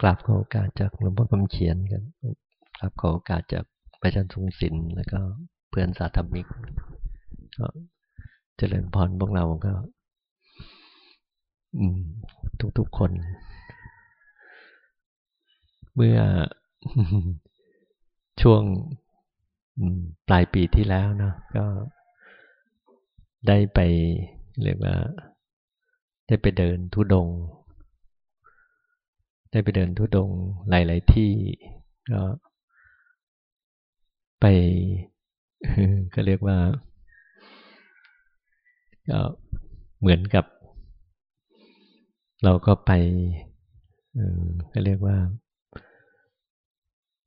กราบขอโอกาสจากหลวงพ่อคำเขียนกันกราบขอโอกาสจากพระอาจารย์ทรงศิลป์แล้วก็เพื่อนสาธมิกก็เจริญพรพวกเราก็ทุกๆคน เมื่อช่วงปลายปีที่แล้วเนาะก็ได้ไปเรียกว่า ได้ไปเดินทุดง ได้ไปเดินทุดงหลาย ๆ ที่ก็ไปก็เรียกว่าก็เหมือนกับ เราก็ไปก็เรียกว่า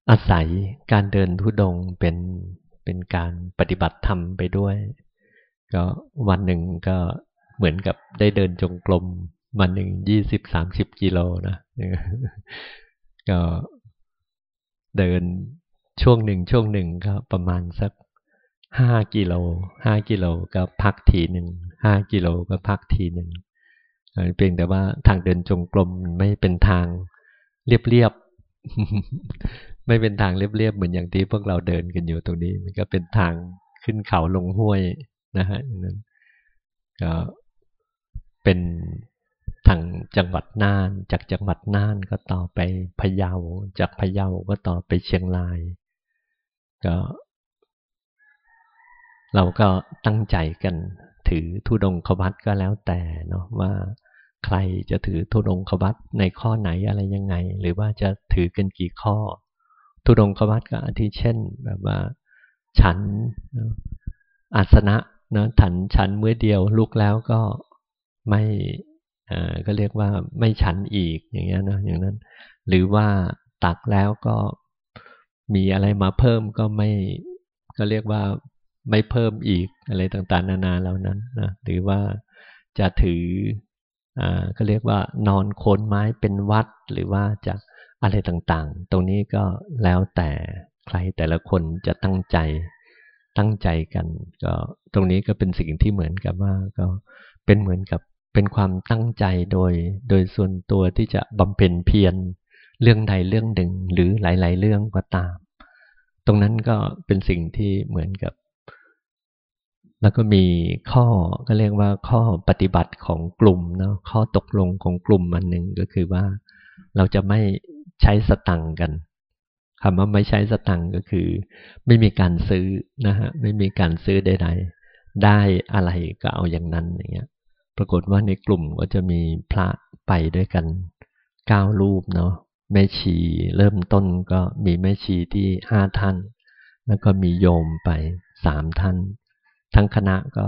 อาศัยการเดินทุดงเป็นเป็นการปฏิบัติธรรมไปด้วย ก็วันหนึ่งก็เหมือนกับได้เดินจงกรม วันหนึ่งยี่สิบสามสิบกิโลนะก็เดินช่วงหนึ่งช่วงหนึ่งก็ประมาณสักห้ากิโลห้ากิโลก็พักทีหนึ่งห้ากิโลก็พักทีหนึ่งเพียงแต่ว่าทางเดินจงกรมไม่เป็นทางเรียบๆไม่เป็นทางเรียบๆเหมือนอย่างที่พวกเราเดินกันอยู่ตรงนี้ มันก็เป็นทางขึ้นเขาลงห้วยนะฮะนั้นก็เป็น ทางจังหวัดน่าน จากจังหวัดน่านก็ต่อไปพะเยา จากพะเยาก็ต่อไปเชียงราย ก็ เราก็ตั้งใจกัน ถือทุดงควัตก็แล้วแต่เนาะว่าใครจะถือทุดงควัตในข้อไหนอะไรยังไง หรือว่าจะถือกันกี่ข้อทุดงควัตก็อาทิเช่น แบบว่า ฉันอาสนะเนาะฉันฉันเมื่อเดียวลุกแล้วก็ไม่ ก็เรียกว่าไม่ฉันอีกอย่างเงี้ยนะอย่างนั้น หรือว่าตักแล้วก็มีอะไรมาเพิ่มก็ไม่ก็เรียกว่าไม่เพิ่มอีกอะไรต่างๆ นานาเหล่านั้นนะหรือว่าจะถืออ่าก็เรียกว่านอนโคนไม้เป็นวัดหรือว่าจะอะไรต่างๆ ตรงนี้ก็แล้วแต่ใครแต่ละคนจะตั้งใจตั้งใจกัน ก็ตรงนี้ก็เป็นสิ่งที่เหมือนกับว่าก็เป็นเหมือนกับ เป็นความตั้งใจโดยโดยส่วนตัวที่จะบำเพ็ญเพียรเรื่องใดเรื่องหนึ่งหรือหลาย ๆ เรื่องก็ตาม ตรงนั้นก็เป็นสิ่งที่เหมือนกับ แล้วก็มีข้อก็เรียกว่าข้อปฏิบัติของกลุ่มเนาะข้อตกลงของกลุ่มอันหนึ่งก็คือว่า เราจะไม่ใช้สตังกันคำว่าไม่ใช้สตังก็คือ ไม่มีการซื้อนะฮะไม่มีการซื้อใดๆได้อะไรก็เอาอย่างนั้นอย่างเงี้ย รากฏว่าในกลุ่มก็จะมีพระไปด้วยกันเก้ารูปเนาะแม่ชีเริ่มต้นก็มีแม่ชีที่ห้าท่าน แล้วก็มีโยมไปสามท่าน ทั้งคณะก็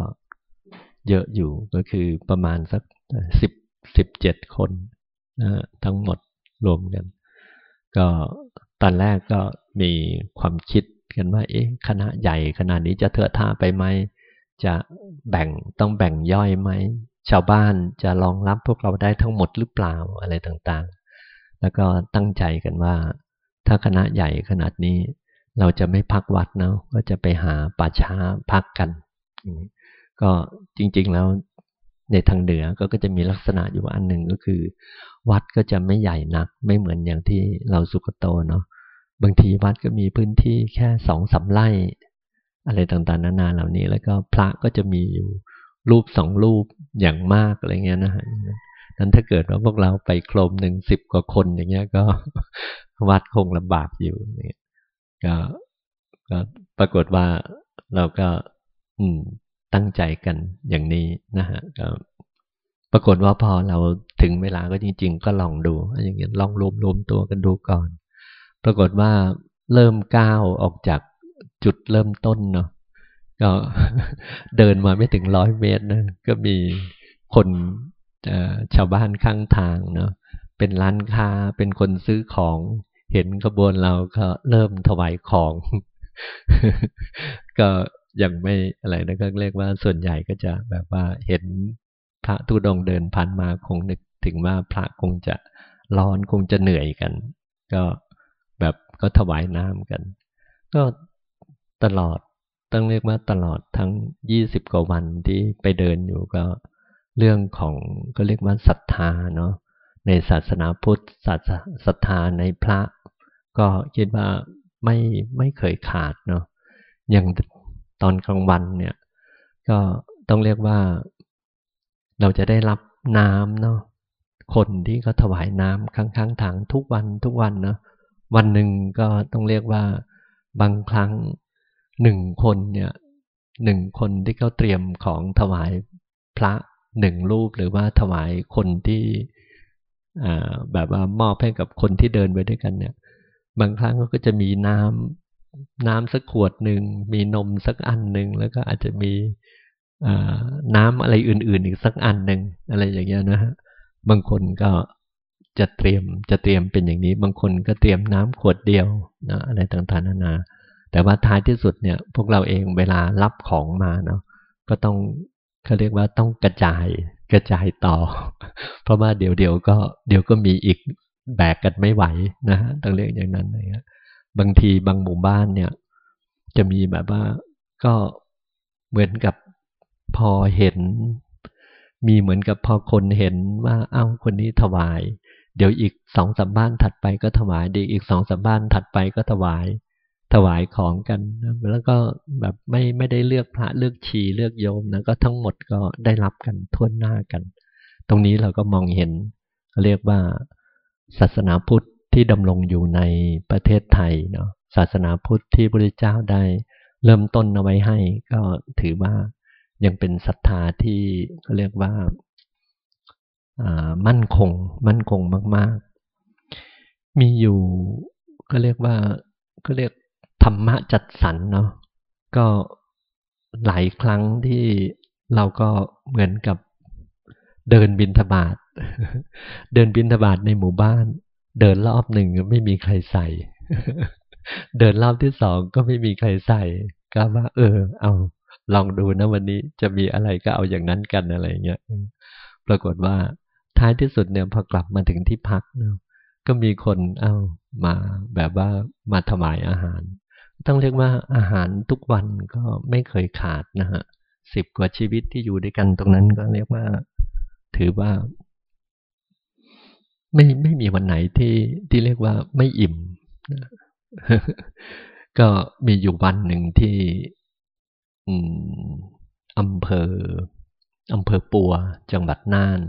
เยอะอยู่ก็คือประมาณสักสิบสิบเจ็ดคนนะทั้งหมดรวมกัน ก็ตอนแรกก็มีความคิดกันว่า เอ๊ะคณะใหญ่ขนาดนี้จะเถอะท่าไปไหมจะแบ่งต้องแบ่งย่อยไหม ชาวบ้านจะรองรับพวกเราได้ทั้งหมดหรือเปล่าอะไรต่างๆ แล้วก็ตั้งใจกันว่า ถ้าคณะใหญ่ขนาดนี้ เราจะไม่พักวัดเนาะก็จะไปหาป่าช้าพักกัน ก็จริงๆแล้วในทางเหนือก็จะมีลักษณะอยู่อันหนึ่งก็คือ วัดก็จะไม่ใหญ่นัก ไม่เหมือนอย่างที่เราสุกโตเนาะบางทีวัดก็มีพื้นที่แค่สองสาไร่ อะไรต่างๆ นานาเหล่านี้ แล้วก็พระก็จะมีอยู่ รูปสองรูปอย่างมากอะไรเงี้ยนะฮะนั้นถ้าเกิดว่าพวกเราไปโครมหนึ่งสิบกว่าคนอย่างเงี้ยก็วัดคงลำบากอยู่เนี่ยก็ก็ปรากฏว่าเราก็ อืมตั้งใจกันอย่างนี้นะฮะก็ปรากฏว่าพอเราถึงเวลาก็จริง ๆ ก็ลองดูอย่างเงี้ยลองรวมรวมตัวกันดูก่อน ปรากฏว่าเริ่มก้าวออกจากจุดเริ่มต้นเนาะ ก็เดินมาไม่ถึงร้อยเมตรนะ ก็มีคนชาวบ้านข้างทางเนาะเป็นร้านค้าเป็นคนซื้อของเห็นขบวนเราก็เริ่มถวายของ ก็ยังไม่อะไรนะก็เรียกว่าส่วนใหญ่ก็จะแบบว่าเห็นพระทุดงเดินผ่านมาคงนึกถึงว่าพระคงจะร้อนคงจะเหนื่อยกัน ก็แบบก็ถวายน้ำกัน ก็ตลอด ต้องเรียกว่าตลอดทั้งยี่สิบกว่าวันที่ไปเดินอยู่ก็เรื่องของก็เรียกว่าศรัทธาเนาะในศาสนาพุทธศาสศรัทธาในพระ ก็คิดว่าไม่ไม่เคยขาดเนาะอย่างตอนกลางวันเนี่ยก็ต้องเรียกว่าเราจะได้รับน้ำเนาะคนที่เขาถวายน้ำข้างๆทางทุกวันทุกวันเนาะวันหนึ่งก็ต้องเรียกว่าบางครั้ง หนึ่งคนเนี่ยหนึ่งคนที่เขาเตรียมของถวายพระหนึ่งรูปหรือว่าถวายคนที่แบบว่ามอบให้กับคนที่เดินไปด้วยกันเนี่ย บางครั้งก็จะมีน้ำน้ำสักขวดหนึ่งมีนมสักอันหนึ่งแล้วก็อาจจะมีน้ำอะไรอื่น ๆ อีกสักอันหนึ่งอะไรอย่างเงี้ยนะฮะบางคนก็จะเตรียมจะเตรียมเป็นอย่างนี้ บางคนก็เตรียมน้ำขวดเดียวนะอะไรต่างๆนานา แต่ว่าท้ายที่สุดเนี่ย พวกเราเองเวลารับของมาเนาะก็ต้องเขาเรียกว่าต้องกระจายกระจายต่อ เพราะว่าเดี๋ยวเดี๋ยวก็เดี๋ยวก็มีอีกแบกกันไม่ไหวนะฮะต้องเรียกอย่างนั้นนะบางทีบางหมู่บ้านเนี่ย จะมีแบบว่าก็เหมือนกับพอเห็น มีเหมือนกับพอคนเห็นว่าเอ้าคนนี้ถวาย เดี๋ยวอีกสองสามบ้านถัดไปก็ถวายเดี๋ยวอีกสองสามบ้านถัดไปก็ถวาย ถวายของกันแล้วก็แบบไม่ไม่ได้เลือกพระเลือกชีเลือกโยมนะก็ทั้งหมดก็ได้รับกันทั่วหน้ากัน ตรงนี้เราก็มองเห็น เรียกว่า ศาสนาพุทธที่ดำรงอยู่ในประเทศไทยเนาะศาสนาพุทธที่พระเจ้าได้ เริ่มต้นเอาไว้ให้ ก็ถือว่ายังเป็นศรัทธาที่เขาเรียกว่ามั่นคง มั่นคงมาก ๆ มีอยู่ก็เรียกว่าก็เรียก ธรรมะจัดสรรเนาะก็หลายครั้งที่เราก็เหมือนกับเดินบินทบาทเดินบินทบาทในหมู่บ้าน เดินรอบหนึ่งไม่มีใครใส่ เดินรอบที่สองก็ไม่มีใครใส่ ก็ว่า เออ เอา ลองดูนะวันนี้จะมีอะไรก็เอาอย่างนั้นกันอะไรเงี้ยปรากฏว่าท้ายที่สุดเนี่ยพอกลับมาถึงที่พักเนาะก็มีคนเอามาแบบว่ามาถวายอาหาร ต้องเรียกว่าอาหารทุกวันก็ไม่เคยขาดนะฮะสิบกว่าชีวิตที่อยู่ด้วยกันตรงนั้นก็เรียกว่า ถือว่า ไม่ไม่มีวันไหนที่ที่เรียกว่าไม่อิ่มก็มีอยู่วันหนึ่งที่อำเภออำเภอปัว จังหวัดน่าน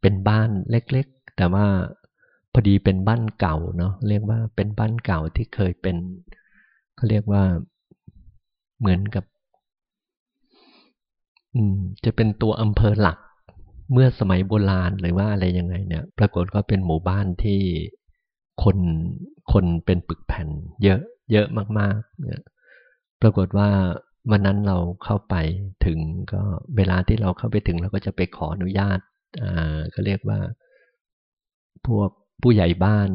เป็นบ้านเล็กๆ แต่ว่าพอดีเป็นบ้านเก่าเนาะเรียกว่าเป็นบ้านเก่าที่เคยเป็น เขาเรียกว่าเหมือนกับ อืม จะเป็นตัวอำเภอหลัก เมื่อสมัยโบราณหรือว่าอะไรยังไง เนี่ย ปรากฏก็เป็นหมู่บ้านที่คนคนเป็นปึกแผ่น เยอะ เยอะมากๆ เนี่ย ปรากฏว่าวันนั้นเราเข้าไปถึงก็เวลาที่เราเข้าไปถึงเราก็จะไปขออนุญาต อ่าก็เรียกว่า พวกผู้ใหญ่บ้าน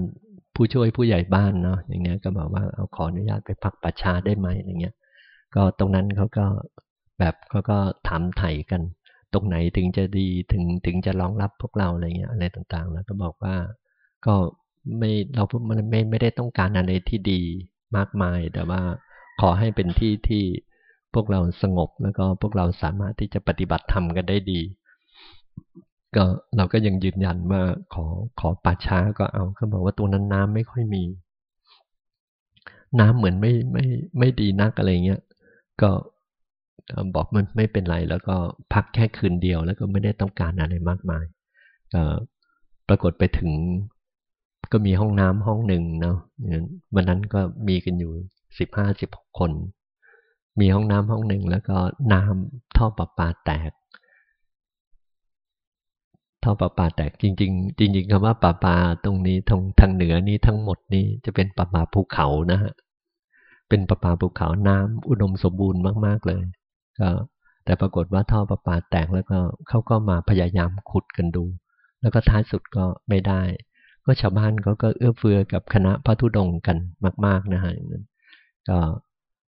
ผู้ช่วยผู้ใหญ่บ้านเนาะอย่างเงี้ยก็บอกว่าเอาขออนุญาตไปพักประชาได้ไหมอย่างเงี้ย ก็ตรงนั้นเขาก็แบบเขาก็ถามไถ่กัน ตรงไหนถึงจะดีถึงถึงจะรองรับพวกเราอะไรเงี้ยอะไรต่างๆ แล้วก็บอกว่าก็ไม่เรามันไม่ไม่ได้ต้องการอะไรที่ดีมากมาย แต่ว่าขอให้เป็นที่ที่พวกเราสงบแล้วก็พวกเราสามารถที่จะปฏิบัติธรรมกันได้ดี ก็เราก็ยังยืนยันว่าขอขอป่าช้าก็เอาเขาบอกว่าตัวนั้นน้ำไม่ค่อยมี น้ำเหมือนไม่ไม่ไม่ดีนักอะไรเงี้ยก็บอกมันไม่เป็นไร แล้วก็พักแค่คืนเดียว แล้วก็ไม่ได้ต้องการอะไรมากมายปรากฏไปถึงก็มีห้องน้ำห้องหนึ่งเนาะวันนั้นก็มีกันอยู่สิบห้าสิบหกคน มีห้องน้ำห้องหนึ่งแล้วก็น้ำท่อประปาแตก ท่อประปาแตกจริง ๆ จริง ๆคำว่าป่าปาตรงนี้ทางทางเหนือนี้ทั้งหมดนี้จะเป็นป่าปาภูเขานะฮะเป็นป่าปาภูเขาน้ำอุดมสมบูรณ์มาก ๆเลยก็แต่ปรากฏว่าท่อประปาแตกแล้วก็เขาก็มาพยายามขุดกันดู แล้วก็ท้ายสุดก็ไม่ได้ ก็ชาวบ้านเขาก็เอื้อเฟื้อกับคณะพระธุดงกันมาก ๆนะฮะก็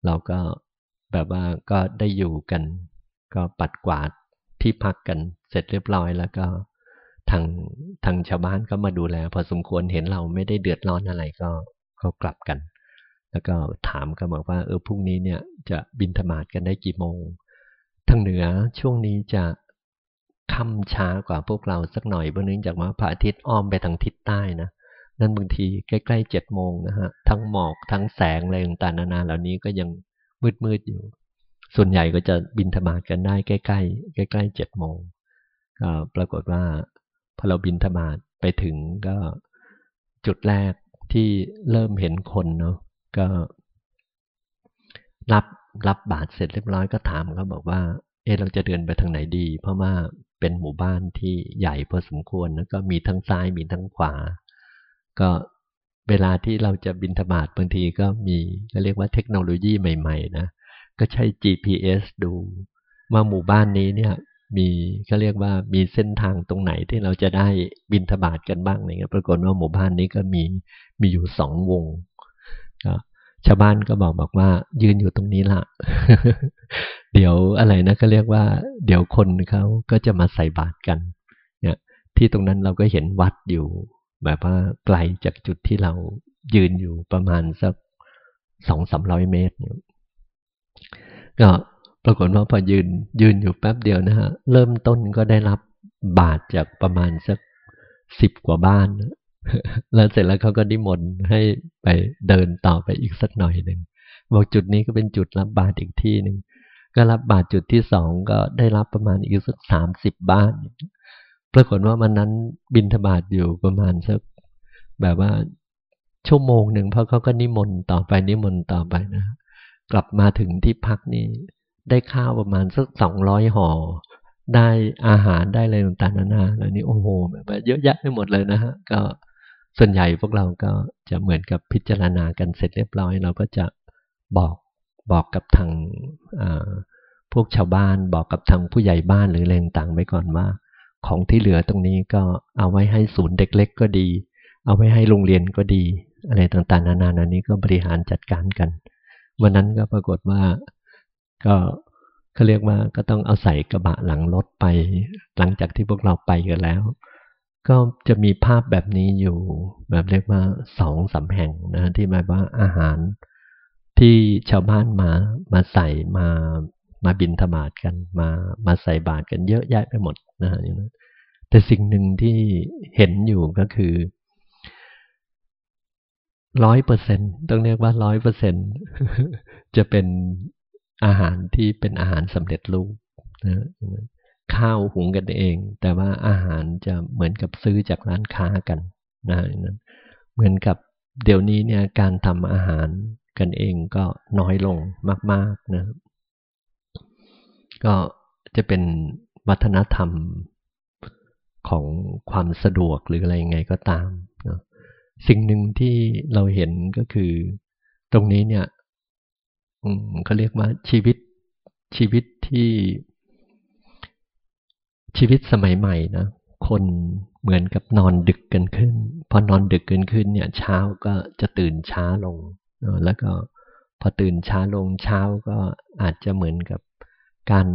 เราก็แบบว่าก็ได้อยู่กัน ก็ปัดกวาดที่พักกันเสร็จเรียบร้อยแล้วก็ ทางทางชาวบ้านก็มาดูแล พอสมควรเห็นเราไม่ได้เดือดร้อนอะไรก็ก็กลับกัน แล้วก็ถามกันบอกว่าเออพรุ่งนี้เนี่ยจะบินธมาศกันได้กี่โมง ทางเหนือช่วงนี้จะค่ำช้ากว่าพวกเราสักหน่อยเพราะเนื่องจากว่าพระอาทิตย์อ้อมไปทางทิศใต้นะนั่นบางทีใกล้ๆเจ็ดโมงนะฮะทั้งหมอกทั้งแสงอะไรต่างๆนานาเหล่านี้ก็ยังมืดๆอยู่ ส่วนใหญ่ก็จะบินธบาตกันได้ใกล้ๆใกล้ๆเจ็ดโมงก็ปรากฏว่า พอเราบินธบาตไปถึงก็จุดแรกที่เริ่มเห็นคนเนาะก็ รับรับบาตรเสร็จเรียบร้อยก็ถามเขาบอกว่า เออเราจะเดินไปทางไหนดี เพราะว่าเป็นหมู่บ้านที่ใหญ่พอสมควรแล้วก็มีทั้งซ้ายมีทั้งขวา ก็เวลาที่เราจะบินธบาตบางทีก็มีก็เรียกว่าเทคโนโลยีใหม่ ๆ นะ ก็ใช้ GPS ดูว่าหมู่บ้านนี้เนี่ย มีเขาเรียกว่ามีเส้นทางตรงไหนที่เราจะได้บินทบาทกันบ้างอะไรเงี้ยปรากฏว่าหมู่บ้านนี้ก็มีมีอยู่สองวงก็ชาวบ้านก็บอกบอกว่า ยืนอยู่ตรงนี้ละเดี๋ยวอะไรนะก็เรียกว่า เดี๋ยวคนเขาก็จะมาใส่บาตรกัน เนี่ย ที่ตรงนั้นเราก็เห็นวัดอยู่ แบบว่าไกลจากจุดที่เรายืนอยู่ประมาณสักสองสามร้อยเมตรก็ ปรากฏว่าพอยืนยืนอยู่แป๊บเดียวนะฮะ เริ่มต้นก็ได้รับบาทจากประมาณสักสิบกว่าบ้าน แล้วเสร็จแล้วเขาก็นิมนให้ไปเดินต่อไปอีกสักหน่อยหนึ่งบอกจุดนี้ก็เป็นจุดรับบาทอีกที่หนึ่งก็รับบาทจุดที่สองก็ได้รับประมาณอีกสักสามสิบบ้าน ปรากฏว่ามันนั้นบินทบาทอยู่ประมาณสักแบบว่าชั่วโมงหนึ่งเพราะเขาก็นิมนต์ต่อไปนิมนต์ต่อไปนะ กลับมาถึงที่พักนี่ ได้ข้าวประมาณสักสองร้อยห่อ ได้อาหารได้อะไรต่างๆนานาแล้วนี่โอ้โหแบบเยอะแยะไปหมดเลยนะฮะก็ส่วนใหญ่พวกเราก็จะเหมือนกับพิจารณากันเสร็จเรียบร้อย เราก็จะบอกบอกกับทางพวกชาวบ้านบอกกับทางผู้ใหญ่บ้านหรือแรงต่างไปก่อนว่า ของที่เหลือตรงนี้ก็เอาไว้ให้ศูนย์เด็กเล็กก็ดี เอาไว้ให้โรงเรียนก็ดี อะไรต่างๆ นานานันนี้ก็บริหารจัดการกัน วันนั้นก็ปรากฏว่า ก็เขาเรียกว่าก็ต้องเอาใส่กระบะหลังรถไป หลังจากที่พวกเราไปกันแล้ว ก็จะมีภาพแบบนี้อยู่ แบบเรียกว่าสองสาแห่งนะที่หมายว่าอาหารที่ชาวบ้านมามาใส่มามาบินธบาตกันมามาใส่บาตรกันเยอะแยะไปหมดนะฮะแต่สิ่งหนึ่งที่เห็นอยู่ก็คือร้อยเปอร์เซ็นต้องเรียกว่าร้อยเปอร์เซ็นจะเป็น อาหารที่เป็นอาหารสำเร็จรูปนะข้าวหุงกันเอง แต่ว่าอาหารจะเหมือนกับซื้อจากร้านค้ากันนะเหมือนกับเดี๋ยวนี้เนี่ยการทำอาหารกันเองก็น้อยลงมาก ๆนะก็จะเป็นวัฒนธรรมของความสะดวกหรืออะไรยังไงก็ตามนะสิ่งหนึ่งที่เราเห็นก็คือ ตรงนี้เนี่ย เขาเรียกว่าชีวิตชีวิตที่ชีวิตสมัยใหม่นะคนเหมือนกับนอนดึกกันขึ้น พอนอนดึกกันขึ้นเนี่ย เช้าก็จะตื่นช้าลงแล้วก็พอตื่นช้าลงเช้าก็อาจจะเหมือนกับการ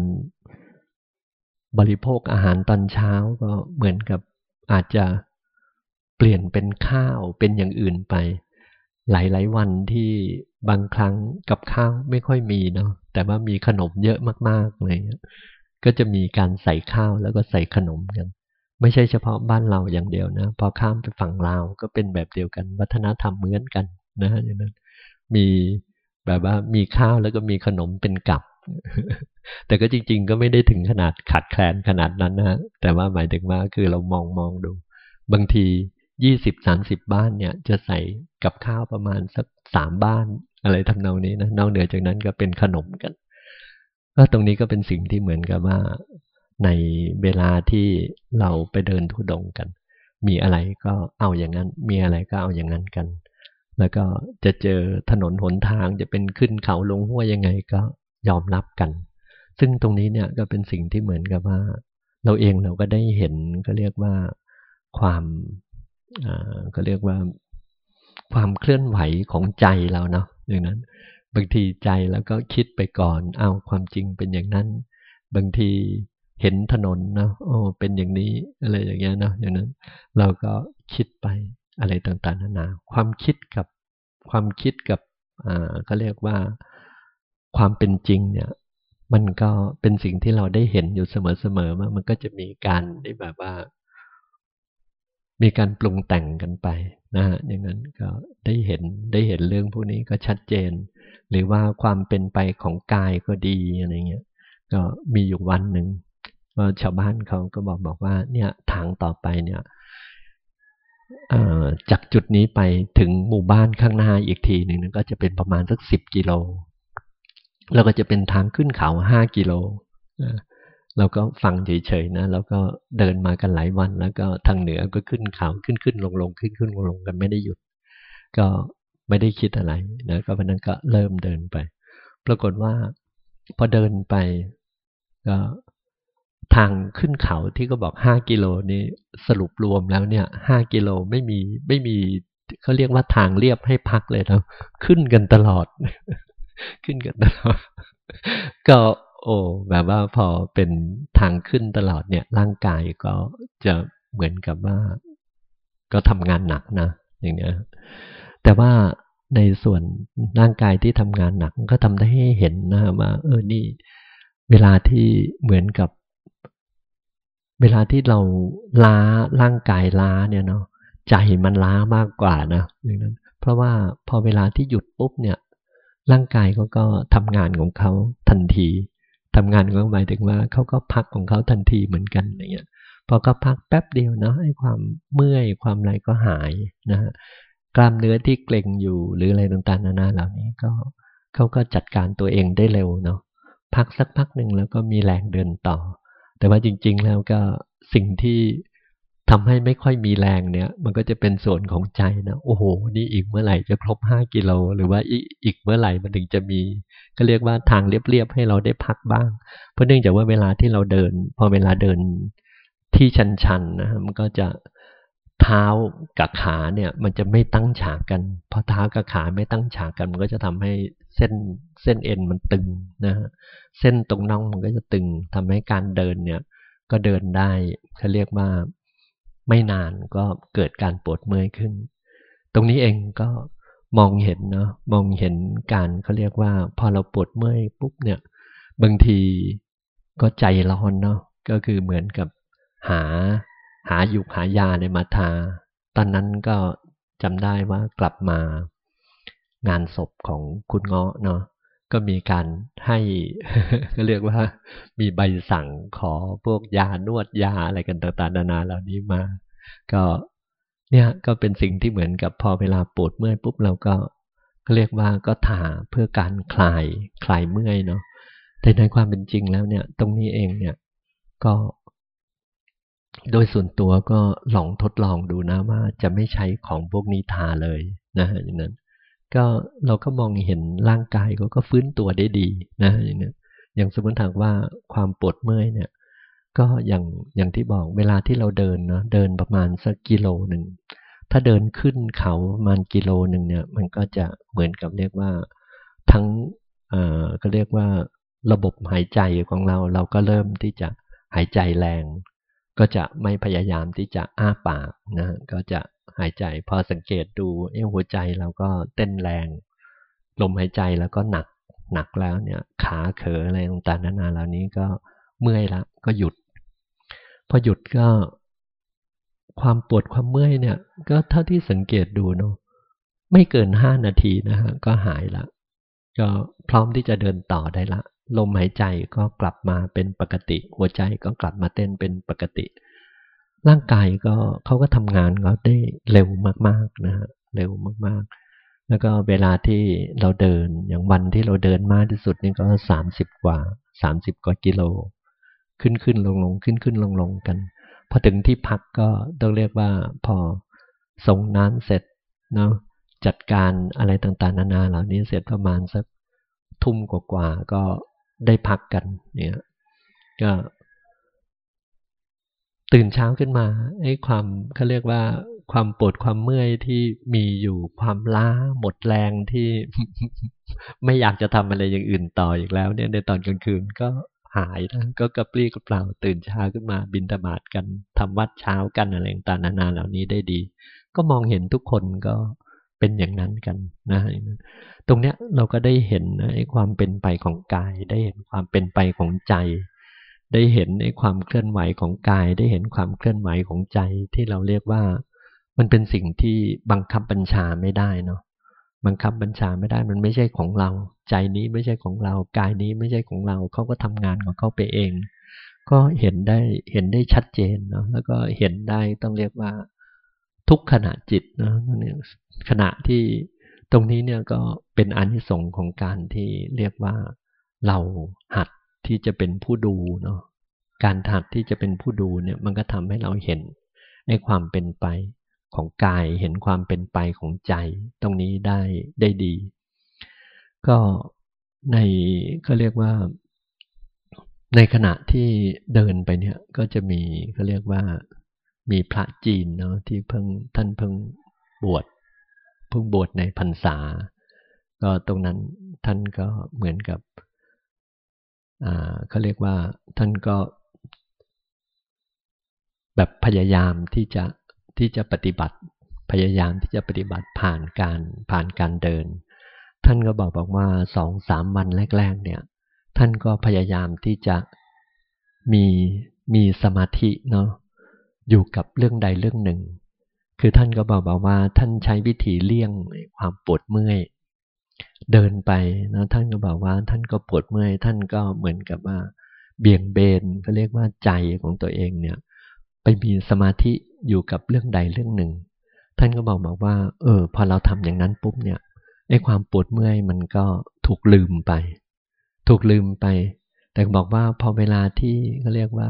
บริโภคอาหารตอนเช้าก็เหมือนกับอาจจะเปลี่ยนเป็นข้าวเป็นอย่างอื่นไป หลายๆวันที่บางครั้งกับข้าวไม่ค่อยมีเนาะแต่ว่ามีขนมเยอะมากๆเลยก็จะมีการใส่ข้าวแล้วก็ใส่ขนมกันไม่ใช่เฉพาะบ้านเราอย่างเดียวนะ พอข้ามไปฝั่งลาวก็เป็นแบบเดียวกัน วัฒนธรรมเหมือนกันนะอย่างนั้นมีแบบว่ามีข้าวแล้วก็มีขนมเป็นกับ แต่ก็จริง ๆ ก็ไม่ได้ถึงขนาดขาดแคลนขนาดนั้นนะแต่ว่าหมายถึงว่าคือเรามองมองดู บางที ยี่สิบสามสิบบ้านเนี่ย จะใส่กับข้าวประมาณสักสามบ้าน อะไรทำนองนี้นะนอกเหนือจากนั้นก็เป็นขนมกัน ก็ตรงนี้ก็เป็นสิ่งที่เหมือนกับว่า ในเวลาที่เราไปเดินทุดงกัน มีอะไรก็เอาอย่างนั้น มีอะไรก็เอาอย่างนั้นกัน แล้วก็จะเจอถนนหนทางจะเป็นขึ้นเขาลงห้วยยังไงก็ยอมรับกัน ซึ่งตรงนี้เนี่ยก็เป็นสิ่งที่เหมือนกับว่า เราเองเราก็ได้เห็นก็เรียกว่าความ ก็เรียกว่าความเคลื่อนไหวของใจเราเนาะอย่างนั้น บางทีใจแล้วก็คิดไปก่อน เอาความจริงเป็นอย่างนั้น บางทีเห็นถนนเนาะโอ้เป็นอย่างนี้อะไรอย่างเงี้ยเนาะอย่างนั้น เราก็คิดไปอะไรต่างๆนานา ความคิดกับความคิดกับอ่าเขาเรียกว่าความเป็นจริงเนี่ย มันก็เป็นสิ่งที่เราได้เห็นอยู่เสมอๆว่ามันก็จะมีการได้แบบว่า มีการปรุงแต่งกันไปนะฮะอย่างนั้นก็ได้เห็นได้เห็นเรื่องพวกนี้ก็ชัดเจน หรือว่าความเป็นไปของกายก็ดีอะไรเงี้ยก็มีอยู่วันหนึ่งว่าชาวบ้านเขาก็บอกบอกว่าเนี่ยทางต่อไปเนี่ยจากจุดนี้ไปถึงหมู่บ้านข้างหน้าอีกทีหนึ่งก็จะเป็นประมาณสักสิบกิโล แล้วก็จะเป็นทางขึ้นเขาห้ากิโล เราก็ฟังเฉยๆนะแล้วก็เดินมากันหลายวัน แล้วก็ทางเหนือก็ขึ้นเขาขึ้นขึ้นลงลงขึ้นขึ้นลงลงกันไม่ได้หยุด ก็ไม่ได้คิดอะไรนะก็วันนั้นก็เริ่มเดินไป ปรากฏว่าพอเดินไปก็ทางขึ้นเขาที่ก็บอกห้ากิโลนี้สรุปรวมแล้วเนี่ยห้ากิโลไม่มีไม่มีเขาเรียกว่าทางเรียบให้พักเลยนะขึ้นกันตลอด ขึ้นกันตลอด ก็ โอ้แบบว่าพอเป็นทางขึ้นตลอดเนี่ย ร่างกายก็จะเหมือนกับว่า ก็ทำงานหนักนะ อย่างเนี้ย แต่ว่าในส่วนร่างกายที่ทำงานหนักก็ทำได้ให้เห็นนะว่าเออนี่ เวลาที่เหมือนกับ เวลาที่เราล้าร่างกายล้าเนี่ยเนาะใจมันล้ามากกว่านะอย่างนั้น เพราะว่าพอเวลาที่หยุดปุ๊บเนี่ย ร่างกายเขาก็ทำงานของเขาทันที ทำงานของหมายถึงว่าเขาก็พักของเขาทันทีเหมือนกันอย่างเงี้ยพอก็พักแป๊บเดียวเนาะให้ความเมื่อยความอะไรก็หายนะฮะกล้ามเนื้อที่เกร็งอยู่หรืออะไรต่างๆนานาเหล่านี้ก็เขาก็จัดการตัวเองได้เร็วเนาะพักสักพักหนึ่งแล้วก็มีแรงเดินต่อ แต่ว่าจริง ๆ แล้วก็สิ่งที่ ทำให้ไม่ค่อยมีแรงเนี่ย มันก็จะเป็นส่วนของใจนะโอ้โห นี่อีกเมื่อไหร่จะครบห้ากิโลหรือว่าอีกเมื่อไหร่มันถึงจะมี ก็เรียกว่าทางเรียบๆให้เราได้พักบ้าง เพราะเนื่องจากว่าเวลาที่เราเดิน พอเวลาเดินที่ชันๆนะมันก็จะเท้ากับขาเนี่ย มันจะไม่ตั้งฉากกันพอเท้ากับขาไม่ตั้งฉากกัน มันก็จะทำให้เส้นเส้นเอ็นมันตึงนะฮะเส้นตรงน่องมันก็จะตึงทำให้การเดินเนี่ย ก็เดินได้เขาเรียกว่า ไม่นานก็เกิดการปวดเมื่อยขึ้น ตรงนี้เองก็มองเห็นเนาะมองเห็นการเขาเรียกว่า พอเราปวดเมื่อยปุ๊บเนี่ย บางทีก็ใจร้อนเนาะก็คือเหมือนกับหาหาอยู่หายาในมาทา ตอนนั้นก็จำได้ว่ากลับมางานศพของคุณเงาะเนาะ ก็มีการให้ก็เรียกว่ามีใบสั่งขอพวกยานวดยาอะไรกันต่างๆนานาเหล่านี้มา ก็เนี่ยก็เป็นสิ่งที่เหมือนกับพอเวลาปวดเมื่อยปุ๊บเราก็ก็เรียกว่าก็ถาเพื่อการคลายคลายเมื่อยเนาะแต่ในความเป็นจริงแล้วเนี่ย ตรงนี้เองเนี่ยก็ โดยส่วนตัวก็ลองทดลองดูนะว่าจะไม่ใช้ของพวกนี้ทาเลยนะอย่างนั้น ก็เราก็มองเห็นร่างกายเขาก็ฟื้นตัวได้ดีนะอย่างนี้อย่างสมมติถามว่าความปวดเมื่อยเนี่ย ก็อย่างอย่างที่บอกเวลาที่เราเดินเนาะเดินประมาณสักกิโลหนึ่งถ้าเดินขึ้นเขาประมาณกิโลหนึ่งเนี่ย มันก็จะเหมือนกับเรียกว่าทั้งเอ่อก็เรียกว่าระบบหายใจของเรา เราก็เริ่มที่จะหายใจแรง ก็จะไม่พยายามที่จะอ้าปากนะก็จะ หายใจ พอสังเกตดูเอหัวใจเราก็เต้นแรง ลมหายใจแล้วก็หนักหนักแล้วเนี่ย ขาเขออะไรต่างๆนานาเหล่านี้ก็เมื่อยละ ก็หยุด พอหยุดก็ ความปวดความเมื่อยเนี่ย ก็เท่าที่สังเกตดูเนาะไม่เกินห้านาทีนะฮะก็หายละก็พร้อมที่จะเดินต่อได้ละ ลมหายใจก็กลับมาเป็นปกติ หัวใจก็กลับมาเต้นเป็นปกติ ร่างกายก็เขาก็ทำงานเขาได้เร็วมากๆนะฮะเร็วมากๆ แล้วก็เวลาที่เราเดินอย่างวันที่เราเดินมากที่สุดนี่ก็สามสิบกว่าสามสิบกว่ากิโล ขึ้นขึ้นลงลงขึ้นขึ้นลงลงกันพอถึงที่พักก็ต้องเรียกว่าพอส่งน้ำเสร็จเนาะจัดการอะไรต่างๆ นานาเหล่านี้เสร็จประมาณสักทุ่มกว่าๆก็ได้พักกันเนี่ยก็ ตื่นเช้าขึ้นมาไอ้ความเขาเรียกว่าความปวดความเมื่อยที่มีอยู่ความล้าหมดแรงที่ ไม่อยากจะทำอะไรอย่างอื่นต่ออีกแล้ว เนี่ยในตอนกลางคืนก็หายนะก็กระปรี้กระเปล่าตื่นเช้าขึ้นมาบินธบาตกันทำวัดเช้ากันอะไรต่างๆนานาเหล่านี้ได้ดี ก็มองเห็นทุกคนก็เป็นอย่างนั้นกันนะตรงเนี้ยเราก็ได้เห็นไอ้ความเป็นไปของกาย ได้เห็นความเป็นไปของใจ ได้เห็นไอ้ความเคลื่อนไหวของกาย ได้เห็นความเคลื่อนไหวของใจที่เราเรียกว่า มันเป็นสิ่งที่บังคับบัญชาไม่ได้เนาะบังคับบัญชาไม่ได้มันไม่ใช่ของเรา ใจนี้ไม่ใช่ของเรา กายนี้ไม่ใช่ของเราเขาก็ทำงานของเขาไปเอง ก็เห็นได้เห็นได้ชัดเจนเนาะแล้วก็เห็นได้ต้องเรียกว่า ทุกขณะจิตนะเนี่ยขณะที่ตรงนี้เนี่ยก็เป็นอนิสงส์ของการที่เรียกว่าเราหัด ที่จะเป็นผู้ดูเนาะการหัดที่จะเป็นผู้ดูเนี่ยมันก็ทำให้เราเห็นในความเป็นไปของกายเห็นความเป็นไปของใจตรงนี้ได้ได้ดี ก็ในเขาเรียกว่า ในขณะที่เดินไปเนี่ยก็จะมีเขาเรียกว่ามีพระจีนเนาะที่เพิ่งท่านเพิ่งบวชเพิ่งบวชในพรรษา ก็ตรงนั้นท่านก็เหมือนกับ เขาเรียกว่าท่านก็แบบพยายามที่จะที่จะปฏิบัติ พยายามที่จะปฏิบัติผ่านการผ่านการเดิน ท่านก็บอกบอกว่าสองสามวันแรก ๆ เนี่ย ท่านก็พยายามที่จะมีมีสมาธิเนาะอยู่กับเรื่องใดเรื่องหนึ่ง คือท่านก็บอกบอกว่าท่านใช้วิธีเลี่ยงความปวดเมื่อย เดินไปนะท่านก็บอกว่าท่านก็ปวดเมื่อยท่านก็เหมือนกับว่า เบี่ยงเบนก็เรียกว่าใจของตัวเองเนี่ย ไปมีสมาธิอยู่กับเรื่องใดเรื่องหนึ่ง ท่านก็บอกบอกว่า เออ พอเราทำอย่างนั้นปุ๊บเนี่ยไอ้ความปวดเมื่อยมันก็ถูกลืมไป ถูกลืมไป แต่บอกว่าพอเวลาที่เขาเรียกว่า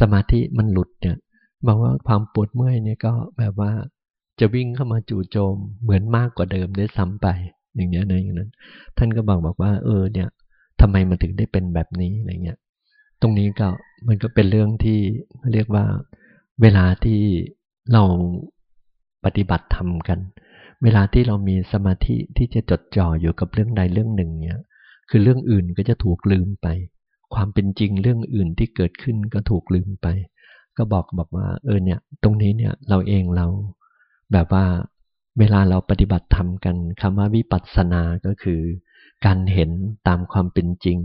สมาธิมันหลุดเนี่ย บอกว่าความปวดเมื่อยเนี่ยก็แบบว่าจะวิ่งเข้ามาจู่โจมเหมือนมากกว่าเดิมได้ซ้ำไป อย่างเงี้ยนะอย่างนั้น ท่านก็บอกบอกว่า เออ เนี่ยทำไมมันถึงได้เป็นแบบนี้อะไรเงี้ย ตรงนี้ก็มันก็เป็นเรื่องที่เรียกว่าเวลาที่เราปฏิบัติธรรมกัน เวลาที่เรามีสมาธิที่จะจดจ่ออยู่กับเรื่องใดเรื่องหนึ่งเนี่ยคือเรื่องอื่นก็จะถูกลืมไป ความเป็นจริงเรื่องอื่นที่เกิดขึ้นก็ถูกลืมไป ก็บอกบอกว่า เออเนี่ย ตรงนี้เนี่ยเราเองเราแบบว่า เวลาเราปฏิบัติธรรมกันคำว่าวิปัสสนาก็คือ การเห็นตามความเป็นจริง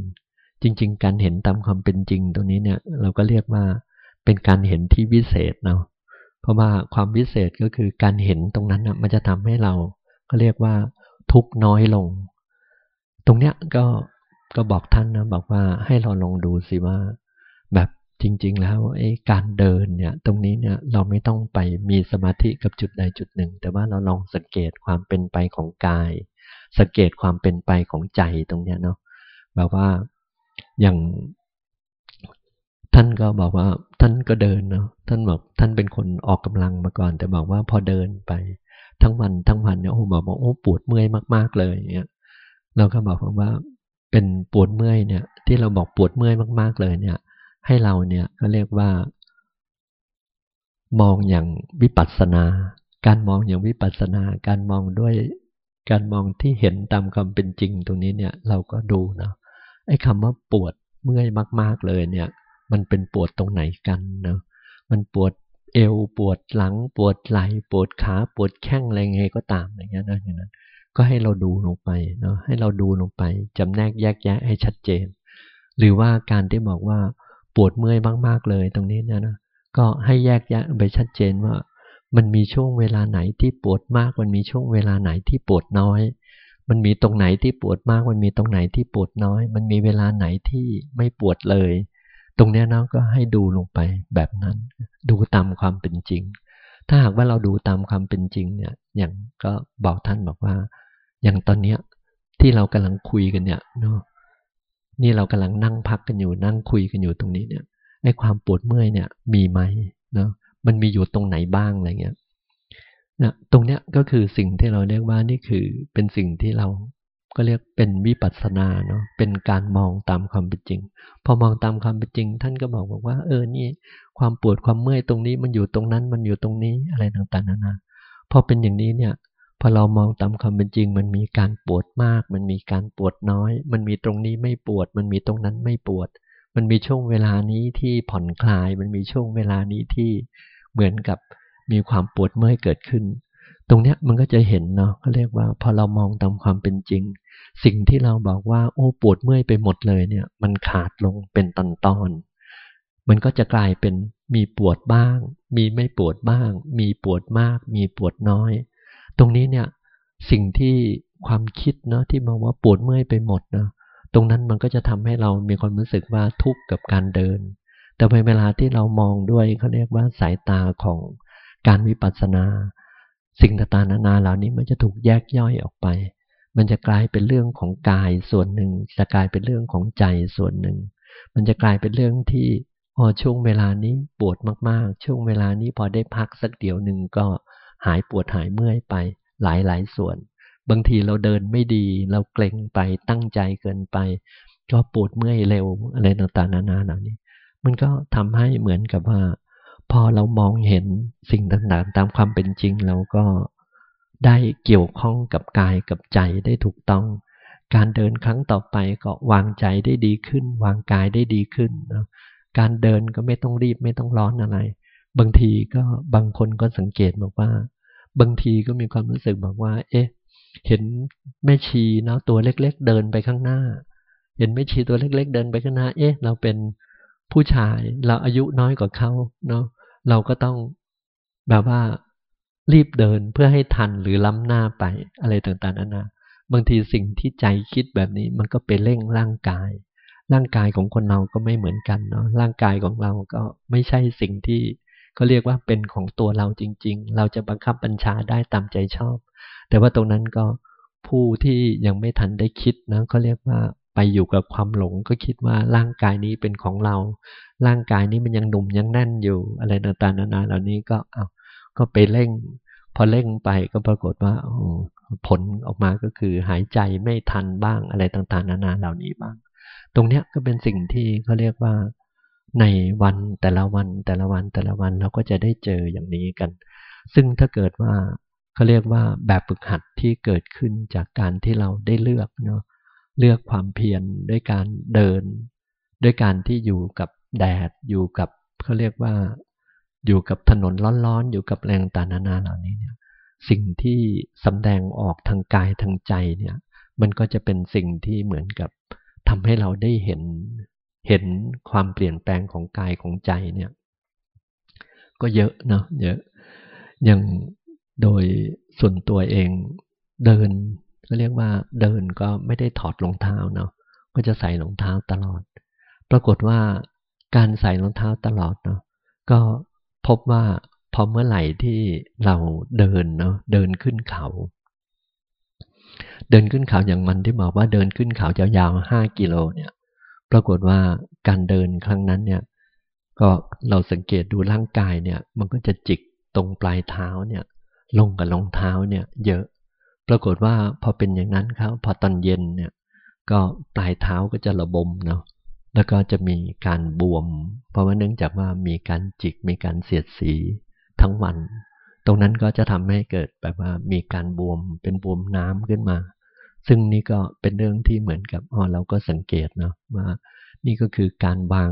จริง ๆ การเห็นตามความเป็นจริงตรงนี้เนี่ยเราก็เรียกว่าเป็นการเห็นที่วิเศษเนาะเพราะว่าความวิเศษก็คือการเห็นตรงนั้นนะมันจะทำให้เราก็เรียกว่าทุกน้อยลง ตรงเนี้ยก็ก็บอกท่านนะบอกว่าให้เราลองดูสิว่า จริง ๆ แล้วไอ้การเดินเนี่ยตรงนี้เนี่ยเราไม่ต้องไปมีสมาธิกับจุดใดจุดหนึ่ง แต่ว่าเราลองสังเกตความเป็นไปของกาย สังเกตความเป็นไปของใจตรงเนี้ยเนาะแบบว่าอย่างท่านก็บอกว่าท่านก็เดินเนาะท่านบอกท่านเป็นคนออกกำลังมาก่อน แต่บอกว่าพอเดินไปทั้งวันทั้งวันเนี่ยโอ้บอกว่าโอ้ปวดเมื่อยมากๆเลยเนี่ยเราก็บอกว่าเป็นปวดเมื่อยเนี่ย ที่เราบอกปวดเมื่อยมากๆเลยเนี่ย ให้เราเนี่ยก็เรียกว่า มองอย่างวิปัสสนา การมองอย่างวิปัสสนา การมองด้วยการมองที่เห็นตามความเป็นจริงตรงนี้เนี่ยเราก็ดูเนาะไอ้คำว่าปวดเมื่อยมาก ๆเลยเนี่ย มันเป็นปวดตรงไหนกันเนาะมันปวดเอวปวดหลัง ปวดไหล่ปวดขาปวดแข้งอะไรไงก็ตามอย่างเงี้ยนะอย่างนั้นก็ให้เราดูลงไปเนาะให้เราดูลงไปจำแนกแยกแยะให้ชัดเจน หรือว่าการที่บอกว่า ปวดเมื่อยมาก ๆ เลยตรงนี้นะนะก็ให้แยกแยะไปชัดเจนว่า มันมีช่วงเวลาไหนที่ปวดมาก มันมีช่วงเวลาไหนที่ปวดน้อย มันมีตรงไหนที่ปวดมาก มันมีตรงไหนที่ปวดน้อย มันมีเวลาไหนที่ไม่ปวดเลย ตรงนี้นะก็ให้ดูลงไปแบบนั้น ดูตามความเป็นจริง ถ้าหากว่าเราดูตามความเป็นจริงเนี่ย อย่างก็บอกท่านบอกว่า อย่างตอนเนี้ยที่เรากำลังคุยกันเนี่ยเนาะ นี่เรากำลังนั่งพักกันอยู่นั่งคุยกันอยู่ตรงนี้เนี่ยไอ้ความปวดเมื่อยเนี่ยมีไหมเนาะมันมีอยู่ตรงไหนบ้างอะไรเงี้ยนะตรงเนี้ยก็คือสิ่งที่เราเรียกว่านี่คือเป็นสิ่งที่เราก็เรียกเป็นวิปัสสนาเนาะเป็นการมองตามความเป็นจริง พอมองตามความเป็นจริง ท่านก็บอกบอกว่า เออนี่ ความปวดความเมื่อยตรงนี้มันอยู่ตรงนั้นมันอยู่ตรงนี้อะไรต่างๆนานาพอเป็นอย่างนี้เนี่ย พอเรามองตามความเป็นจริง มันมีการปวดมาก มันมีการปวดน้อย มันมีตรงนี้ไม่ปวด มันมีตรงนั้นไม่ปวด มันมีช่วงเวลานี้ที่ผ่อนคลาย มันมีช่วงเวลานี้ที่เหมือนกับมีความปวดเมื่อยเกิดขึ้น ตรงเนี้ยมันก็จะเห็นเนาะเขาเรียกว่าพอเรามองตามความเป็นจริง สิ่งที่เราบอกว่าโอ้ปวดเมื่อยไปหมดเลยเนี่ย มันขาดลงเป็นตอนตอนมันก็จะกลายเป็นมีปวดบ้าง มีไม่ปวดบ้าง มีปวดมาก มีปวดน้อย ตรงนี้เนี่ยสิ่งที่ความคิดเนาะที่มองว่าปวดเมื่อยไปหมดเนาะตรงนั้นมันก็จะทำให้เรามีความรู้สึกว่าทุกข์กับการเดิน แต่เวลาที่เรามองด้วยเขาเรียกว่าสายตาของการวิปัสสนา สิ่งต่างๆนานาเหล่านี้มันจะถูกแยกย่อยออกไป มันจะกลายเป็นเรื่องของกายส่วนหนึ่ง จะกลายเป็นเรื่องของใจส่วนหนึ่ง มันจะกลายเป็นเรื่องที่พอช่วงเวลานี้ปวดมากๆ ช่วงเวลานี้พอได้พักสักเดี๋ยวหนึ่งก็ หายปวดหายเมื่อยไปหลายๆส่วน บางทีเราเดินไม่ดี เราเกรงไปตั้งใจเกินไปก็ปวดเมื่อยเร็วอะไรต่างๆนานาเหล่านี้ มันก็ทำให้เหมือนกับว่า พอเรามองเห็นสิ่งต่างๆ ตามความเป็นจริงเราก็ได้เกี่ยวข้องกับกายกับใจได้ถูกต้อง การเดินครั้งต่อไปก็วางใจได้ดีขึ้น วางกายได้ดีขึ้นนะการเดินก็ไม่ต้องรีบไม่ต้องร้อนอะไร บางทีก็บางคนก็สังเกตบอกว่า บางทีก็มีความรู้สึกบอกว่า เอ๊ะ เห็นแม่ชีเนาะตัวเล็ก ๆ เดินไปข้างหน้า เห็นแม่ชีตัวเล็ก ๆ เดินไปข้างหน้า เอ๊ะ เราเป็นผู้ชายเราอายุน้อยกว่าเขาเนาะเราก็ต้องแบบว่ารีบเดินเพื่อให้ทันหรือล้ำหน้าไปอะไรต่างๆนานาบางทีสิ่งที่ใจคิดแบบนี้มันก็ไปเร่งร่างกาย ร่างกายของคนเราก็ไม่เหมือนกันเนาะร่างกายของเราก็ไม่ใช่สิ่งที่ เขาเรียกว่าเป็นของตัวเราจริง ๆ เราจะบังคับบัญชาได้ตามใจชอบ แต่ว่าตรงนั้นก็ผู้ที่ยังไม่ทันได้คิดนะเขาเรียกว่าไปอยู่กับความหลงก็คิดว่าร่างกายนี้เป็นของเรา ร่างกายนี้มันยังหนุ่มยังแน่นอยู่อะไรต่างๆนานาเหล่านี้ก็เอาก็ไปเร่ง พอเร่งไปก็ปรากฏว่าผลออกมาก็คือหายใจไม่ทันบ้างอะไรต่างๆ นานาเหล่านี้บ้าง ตรงเนี้ยก็เป็นสิ่งที่เขาเรียกว่า ในวันแต่ละวันแต่ละวันแต่ละวันเราก็จะได้เจออย่างนี้กัน ซึ่งถ้าเกิดว่าเขาเรียกว่าแบบฝึกหัดที่เกิดขึ้นจากการที่เราได้เลือกเนาะเลือกความเพียรด้วยการเดิน ด้วยการที่อยู่กับแดดอยู่กับเขาเรียกว่า อยู่กับถนนร้อนๆ อยู่กับแรงตานานาเหล่านี้เนี่ยสิ่งที่สำแดงออกทางกายทางใจเนี่ย มันก็จะเป็นสิ่งที่เหมือนกับทำให้เราได้เห็น เห็นความเปลี่ยนแปลงของกายของใจเนี่ย ก็เยอะนะเยอะอย่างโดยส่วนตัวเองเดินก็เรียกว่าเดินก็ไม่ได้ถอดรองเท้าเนาะก็จะใส่รองเท้าตลอด ปรากฏว่าการใส่รองเท้าตลอดเนาะก็พบว่าพอเมื่อไหร่ที่เราเดินเนาะเดินขึ้นเขา เดินขึ้นเขาอย่างมันที่บอกว่าเดินขึ้นเขายาวๆห้ากิโลเนี่ย ปรากฏว่าการเดินครั้งนั้นเนี่ย ก็เราสังเกตดูร่างกายเนี่ย มันก็จะจิกตรงปลายเท้าเนี่ย ลงกับรองเท้าเนี่ย เยอะ ปรากฏว่าพอเป็นอย่างนั้นครับพอตอนเย็นเนี่ย ก็ปลายเท้าก็จะระบมเนาะแล้วก็จะมีการบวม เพราะว่าเนื่องจากว่ามีการจิกมีการเสียดสีทั้งวัน ตรงนั้นก็จะทำให้เกิดแบบว่ามีการบวมเป็นบวมน้ำขึ้นมา ซึ่งนี่ก็เป็นเรื่องที่เหมือนกับอ๋อเราก็สังเกตเนาะว่านี่ก็คือการวาง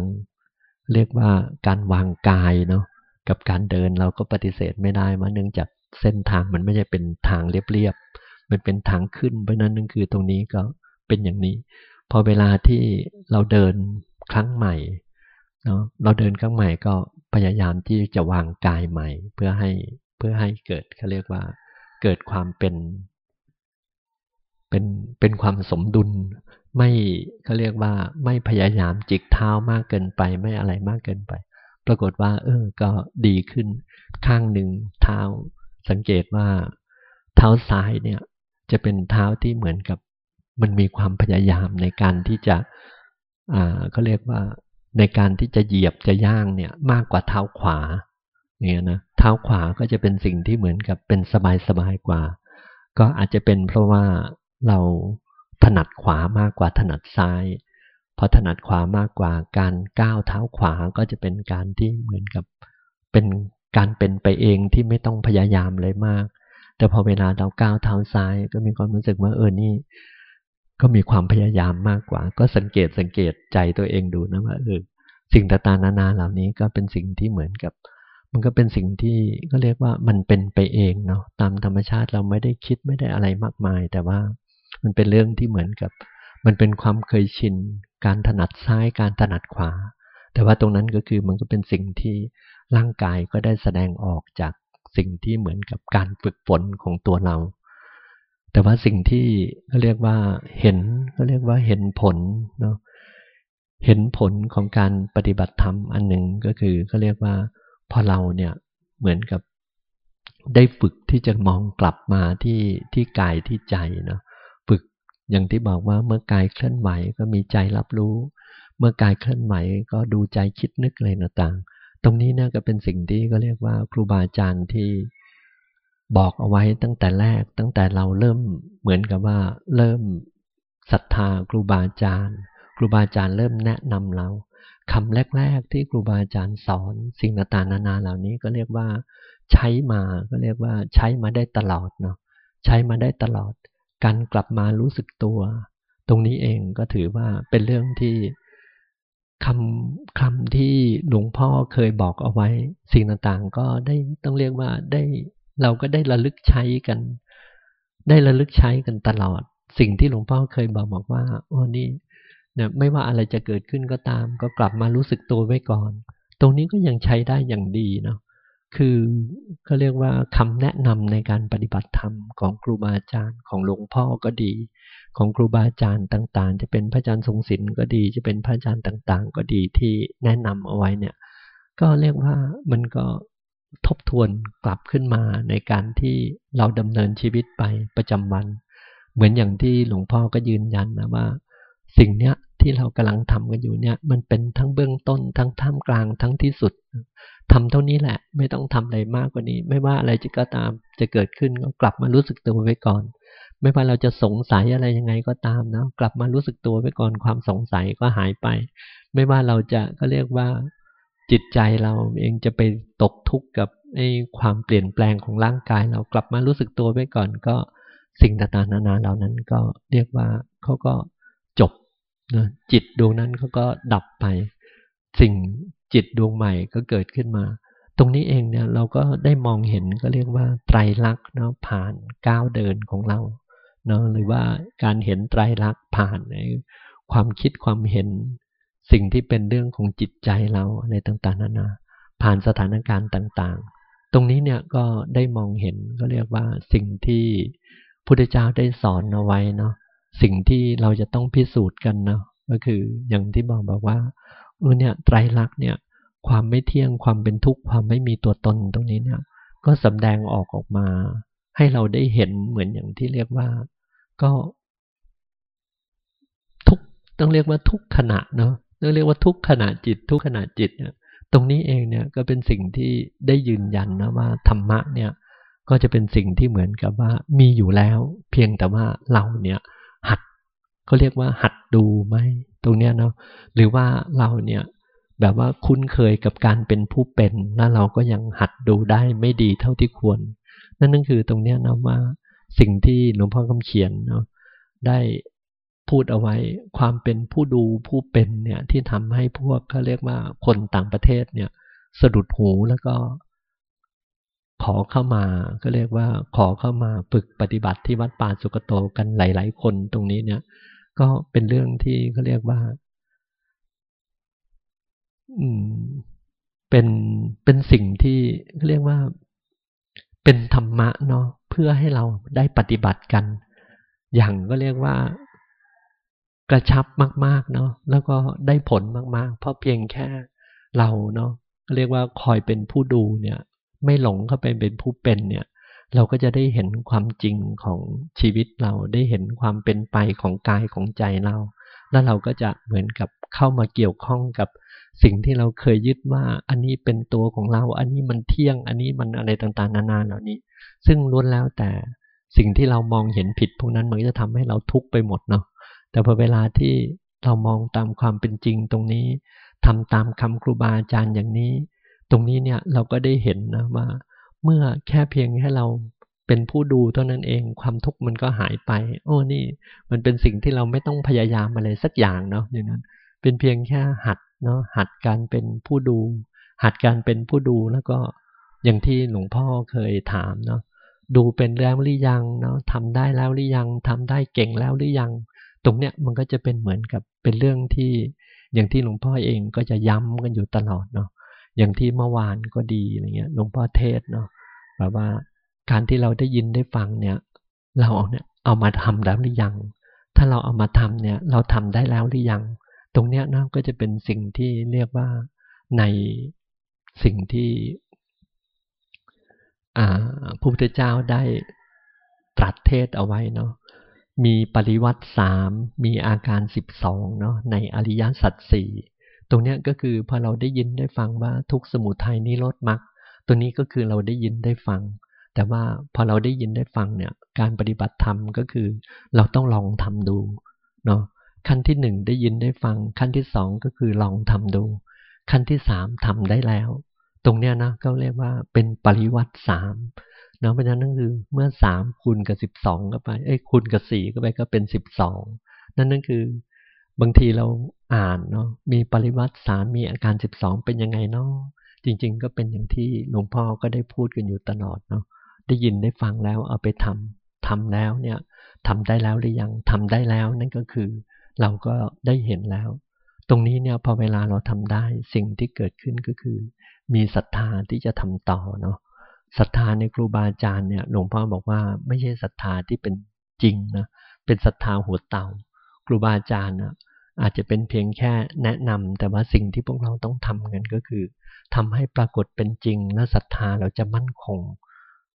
เรียกว่าการวางกายเนาะกับการเดินเราก็ปฏิเสธไม่ได้มาเนื่องจากเส้นทางมันไม่ใช่เป็นทางเรียบๆมันเป็นทางขึ้นเพราะนั้นนั่นคือตรงนี้ก็เป็นอย่างนี้ พอเวลาที่เราเดินครั้งใหม่เนาะเราเดินครั้งใหม่ก็พยายามที่จะวางกายใหม่ เพื่อให้เพื่อให้เกิดเขาเรียกว่า เกิดความเป็น เป็นเป็นความสมดุล ไม่เขาเรียกว่าไม่พยายามจิกเท้ามากเกินไป ไม่อะไรมากเกินไป ปรากฏว่า เออ ก็ดีขึ้น ข้างหนึ่งเท้า สังเกตว่า เท้าซ้ายเนี่ย จะเป็นเท้าที่เหมือนกับ มันมีความพยายามในการที่จะ อ่าเขาเรียกว่าในการที่จะเหยียบจะย่างเนี่ย มากกว่าเท้าขวาเนี่ยนะเท้าขวาก็จะเป็นสิ่งที่เหมือนกับเป็นสบายสบายกว่า ก็อาจจะเป็นเพราะว่า เราถนัดขวามากกว่าถนัดซ้ายพอถนัดขวามากกว่าการก้าวเท้าขวาก็จะเป็นการที่เหมือนกับเป็นการเป็นไปเองที่ไม่ต้องพยายามเลยมาก แต่พอเวลาเราก้าวเท้าซ้ายก็มีความรู้สึกว่าเออนี่ ก็มีความพยายามมากกว่า ก็สังเกตสังเกตใจตัวเองดูนะว่าเออสิ่งต่างๆนานาเหล่านี้ก็เป็นสิ่งที่เหมือนกับ มันก็เป็นสิ่งที่ก็เรียกว่ามันเป็นไปเองเนาะตามธรรมชาติเราไม่ได้คิดไม่ได้อะไรมากมาย แต่ว่า มันเป็นเรื่องที่เหมือนกับ มันเป็นความเคยชิน การถนัดซ้ายการถนัดขวา แต่ว่าตรงนั้นก็คือมันก็เป็นสิ่งที่ร่างกายก็ได้แสดงออกจากสิ่งที่เหมือนกับการฝึกฝนของตัวเรา แต่ว่าสิ่งที่เขาเรียกว่าเห็นเขาเรียกว่าเห็นผลเนาะเห็นผลของการปฏิบัติธรรมอันหนึ่งก็คือเขาเรียกว่าพอเราเนี่ยเหมือนกับได้ฝึกที่จะมองกลับมาที่ที่กายที่ใจเนาะ อย่างที่บอกว่าเมื่อกายเคลื่อนไหวก็มีใจรับรู้ เมื่อกายเคลื่อนไหวก็ดูใจคิดนึกอะไรต่างๆ ตรงนี้เนี่ยก็เป็นสิ่งที่ก็เรียกว่าครูบาอาจารย์ที่บอกเอาไว้ตั้งแต่แรก ตั้งแต่เราเริ่มเหมือนกับว่า เริ่มศรัทธาครูบาอาจารย์ ครูบาอาจารย์เริ่มแนะนำเราคำแรก ๆ ที่ครูบาอาจารย์สอนสิ่งต่างๆนานาเหล่านี้ก็เรียกว่า ใช้มาก็เรียกว่าใช้มาได้ตลอดเนาะใช้มาได้ตลอด การกลับมารู้สึกตัว ตรงนี้เองก็ถือว่าเป็นเรื่องที่คำคำที่หลวงพ่อเคยบอกเอาไว้ สิ่งต่างๆ ก็ได้ต้องเรียกว่าได้เราก็ได้ระลึกใช้กัน ได้ระลึกใช้กันตลอด สิ่งที่หลวงพ่อเคยบอกบอกว่าโอ้นี่เนี่ยไม่ว่าอะไรจะเกิดขึ้นก็ตาม ก็กลับมารู้สึกตัวไว้ก่อน ตรงนี้ก็ยังใช้ได้อย่างดีเนาะ คือเขาเรียกว่าคำแนะนำในการปฏิบัติธรรมของครูบาอาจารย์ของหลวงพ่อก็ดี ของครูบาอาจารย์ต่างๆ จะเป็นพระอาจารย์ทรงศิลป์ก็ดี จะเป็นพระอาจารย์ต่างๆ ก็ดีที่แนะนำเอาไว้เนี่ย ก็เรียกว่ามันก็ทบทวนกลับขึ้นมาในการที่เราดำเนินชีวิตไปประจำวัน เหมือนอย่างที่หลวงพ่อก็ยืนยันนะว่า สิ่งเนี้ยที่เรากำลังทำกันอยู่เนี่ยมันเป็นทั้งเบื้องต้น ทั้งท่ามกลางทั้งที่สุดทำเท่านี้แหละ ไม่ต้องทำอะไรมากกว่านี้ ไม่ว่าอะไรจะก็ตามจะเกิดขึ้นก็กลับมารู้สึกตัวไว้ก่อน ไม่ว่าเราจะสงสัยอะไรยังไงก็ตามนะกลับมารู้สึกตัวไว้ก่อนความสงสัยก็หายไป ไม่ว่าเราจะก็เรียกว่าจิตใจเราเองจะไปตกทุกข์กับไอ้ความเปลี่ยนแปลงของร่างกาย เรากลับมารู้สึกตัวไว้ก่อนก็สิ่งต่างๆนานาเหล่านั้นก็เรียกว่าเขาก็ นะจิตดวงนั้นเขาก็ดับไป สิ่งจิตดวงใหม่ก็เกิดขึ้นมา ตรงนี้เองเนี่ยเราก็ได้มองเห็นก็เรียกว่าไตรลักษณ์เนาะผ่านก้าวเดินของเราเนาะหรือว่าการเห็นไตรลักษณ์ผ่านในความคิดความเห็นสิ่งที่เป็นเรื่องของจิตใจเราในต่างๆนานา ผ่านสถานการณ์ต่างๆ ตรงนี้เนี่ยก็ได้มองเห็นก็เรียกว่าสิ่งที่พุทธเจ้าได้สอนเอาไว้เนาะ สิ่งที่เราจะต้องพิสูจน์กันเนาะก็คืออย่างที่บอกบอกว่าเออเนี่ยไตรลักษณ์เนี่ยความไม่เที่ยงความเป็นทุกข์ความไม่มีตัวตนตรงนี้เนี่ย ก็สำแดงออกออกมา ให้เราได้เห็นเหมือนอย่างที่เรียกว่า ก็ ทุกต้องเรียกว่าทุกขณะเนาะต้องเรียกว่าทุกขณะจิต ทุกขณะจิตเนี่ยตรงนี้เองเนี่ยก็เป็นสิ่งที่ได้ยืนยันนะว่าธรรมะเนี่ย ก็จะเป็นสิ่งที่เหมือนกับว่ามีอยู่แล้ว เพียงแต่ว่าเราเนี่ย เขาเรียกว่าหัดดูไหมตรงเนี้ยเนาะหรือว่าเราเนี่ยแบบว่าคุ้นเคยกับการเป็นผู้เป็นแล้วเราก็ยังหัดดูได้ไม่ดีเท่าที่ควร นั่นนั่นคือตรงเนี้ยนะว่าสิ่งที่หลวงพ่อคำเขียนเนาะได้พูดเอาไว้ความเป็นผู้ดูผู้เป็นเนี่ยที่ทำให้พวกเขาเรียกว่าคนต่างประเทศเนี่ยสะดุดหูแล้วก็ ขอเข้ามาก็เรียกว่าขอเข้ามาฝึกปฏิบัติที่วัดป่าสุกโตกันหลาย ๆ คนตรงนี้เนี่ย ก็เป็นเรื่องที่เขาเรียกว่า อืม เป็นเป็นสิ่งที่เขาเรียกว่า เป็นธรรมะเนาะเพื่อให้เราได้ปฏิบัติกัน อย่างก็เรียกว่ากระชับมาก ๆ เนาะแล้วก็ได้ผลมาก ๆ เพราะเพียงแค่เราเนาะเรียกว่าคอยเป็นผู้ดูเนี่ย ไม่หลงเข้าไปเป็นผู้เป็นเนี่ย เราก็จะได้เห็นความจริงของชีวิตเราได้เห็นความเป็นไปของกายของใจเรา แล้วเราก็จะเหมือนกับเข้ามาเกี่ยวข้องกับสิ่งที่เราเคยยึดว่าอันนี้เป็นตัวของเรา อันนี้มันเที่ยง อันนี้มันอะไรต่างๆ นานาเหล่านี้ ซึ่งล้วนแล้วแต่สิ่งที่เรามองเห็นผิดพวกนั้นมันจะทำให้เราทุกข์ไปหมดเนาะแต่พอเวลาที่เรามองตามความเป็นจริงตรงนี้ทำตามคำครูบาอาจารย์อย่างนี้ ตรงนี้เนี่ยเราก็ได้เห็นนะว่าเมื่อแค่เพียงแค่เรา เป็นผู้ดูเท่านั้นเองความทุกข์มันก็หายไป โอ้นี่ มันเป็นสิ่งที่เราไม่ต้องพยายามอะไรสักอย่างเนาะอย่างนั้น เป็นเพียงแค่หัดเนาะหัดการเป็นผู้ดู หัดการเป็นผู้ดูแล้วก็อย่างที่หลวงพ่อเคยถามเนาะดูเป็นแล้วหรือยังเนาะทำได้แล้วหรือยังทำได้เก่งแล้วหรือยัง ตรงเนี้ยมันก็จะเป็นเหมือนกับเป็นเรื่องที่ อย่างที่หลวงพ่อเองก็จะย้ำกันอยู่ตลอดเนาะอย่างที่เมื่อวานก็ดีอะไรเงี้ยหลวงพ่อเทศเนาะแบบว่า การที่เราได้ยินได้ฟังเนี่ย เราเอาเนี่ยเอามาทำแล้วหรือยัง ถ้าเราเอามาทำเนี่ย เราทำได้แล้วหรือยัง ตรงเนี้ยนะก็จะเป็นสิ่งที่เรียกว่าในสิ่งที่พระพุทธเจ้าได้ตรัสเทศเอาไว้เนาะมีปริวัติสามมีอาการสิบสองเนาะในอริยสัจสี่ตรงเนี้ยก็คือพอเราได้ยินได้ฟังว่าทุกสมุทัยนิโรธมรรคตัวนี้ก็คือเราได้ยินได้ฟัง แต่ว่าพอเราได้ยินได้ฟังเนี่ย การปฏิบัติธรรมก็คือ เราต้องลองทำดูเนาะขั้นที่หนึ่งได้ยินได้ฟัง ขั้นที่สองก็คือลองทำดู ขั้นที่สามทำได้แล้ว ตรงเนี้ยนะก็เรียกว่าเป็นปริวัติสามเนาะเพราะฉะนั้นนั่นคือเมื่อสามคูณกับสิบสองก็ไปเอ้ยคูณกับสี่ก็ไปก็เป็นสิบสองนั่นนั่นคือบางทีเราอ่านเนาะมีปริวัติสามมีอาการสิบสองเป็นยังไงเนาะจริง ๆ ก็เป็นอย่างที่หลวงพ่อก็ได้พูดกันอยู่ตลอดเนาะ ได้ยินได้ฟังแล้วเอาไปทำทำแล้วเนี่ยทำได้แล้วหรือยังทำได้แล้วนั่นก็คือเราก็ได้เห็นแล้ว ตรงนี้เนี่ยพอเวลาเราทำได้สิ่งที่เกิดขึ้นก็คือ มีศรัทธาที่จะทำต่อเนาะศรัทธาในครูบาอาจารย์เนี่ยหลวงพ่อบอกว่าไม่ใช่ศรัทธาที่เป็นจริงนะเป็นศรัทธาหัวเต่าครูบาอาจารย์นะอาจจะเป็นเพียงแค่แนะนำแต่ว่าสิ่งที่พวกเราต้องทำกันก็คือทำให้ปรากฏเป็นจริงและศรัทธาเราจะมั่นคง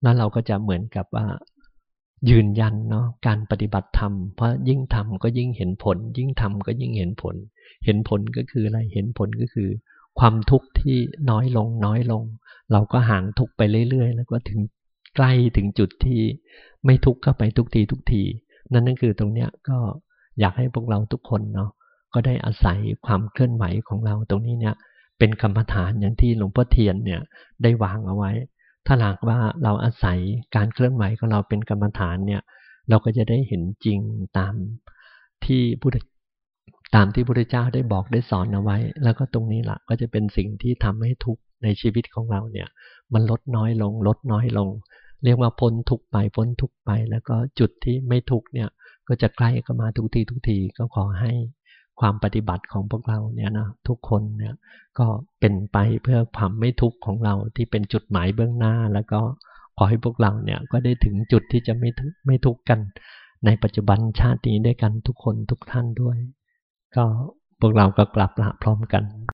แล้วเราก็จะเหมือนกับว่ายืนยันเนาะการปฏิบัติธรรมเพราะยิ่งทำก็ยิ่งเห็นผล ยิ่งทำก็ยิ่งเห็นผล เห็นผลก็คืออะไรเห็นผลก็คือ ความทุกข์ที่น้อยลงน้อยลง เราก็ห่างทุกข์ไปเรื่อย ๆ แล้วก็ถึงใกล้ถึงจุดที่ไม่ทุกข์เข้าไปทุกทีทุกที นั่นนั่นคือตรงเนี้ยก็อยากให้พวกเราทุกคนเนาะก็ได้อาศัยความเคลื่อนไหวของเราตรงนี้เนี่ยเป็นกรรมฐานอย่างที่หลวงพ่อเทียนเนี่ยได้วางเอาไว้ ถ้าหากว่าเราอาศัยการเคลื่อนไหวของเราเป็นกรรมฐานเนี่ย เราก็จะได้เห็นจริงตามที่พุทธตามที่พระพุทธเจ้าได้บอกได้สอนเอาไว้ แล้วก็ตรงนี้แหละก็จะเป็นสิ่งที่ทำให้ทุกในชีวิตของเราเนี่ย มันลดน้อยลง ลดน้อยลง เรียกว่าพ้นทุกไปพ้นทุกไป แล้วก็จุดที่ไม่ทุกเนี่ย ก็จะใกล้เข้ามาทุกทีทุกทีก็ขอให้ ความปฏิบัติของพวกเราเนี่ยนะทุกคนเนี่ยก็เป็นไปเพื่อความไม่ทุกข์ของเราที่เป็นจุดหมายเบื้องหน้า แล้วก็ขอให้พวกเราเนี่ยก็ได้ถึงจุดที่จะไม่ไม่ทุกข์กัน ในปัจจุบันชาตินี้ด้วยกันทุกคนทุกท่านด้วย ก็พวกเราก็กลับละพร้อมกัน